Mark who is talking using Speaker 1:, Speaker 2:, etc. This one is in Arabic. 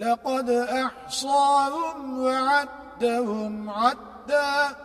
Speaker 1: لقد أحصاهم وعدهم عدا.